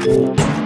you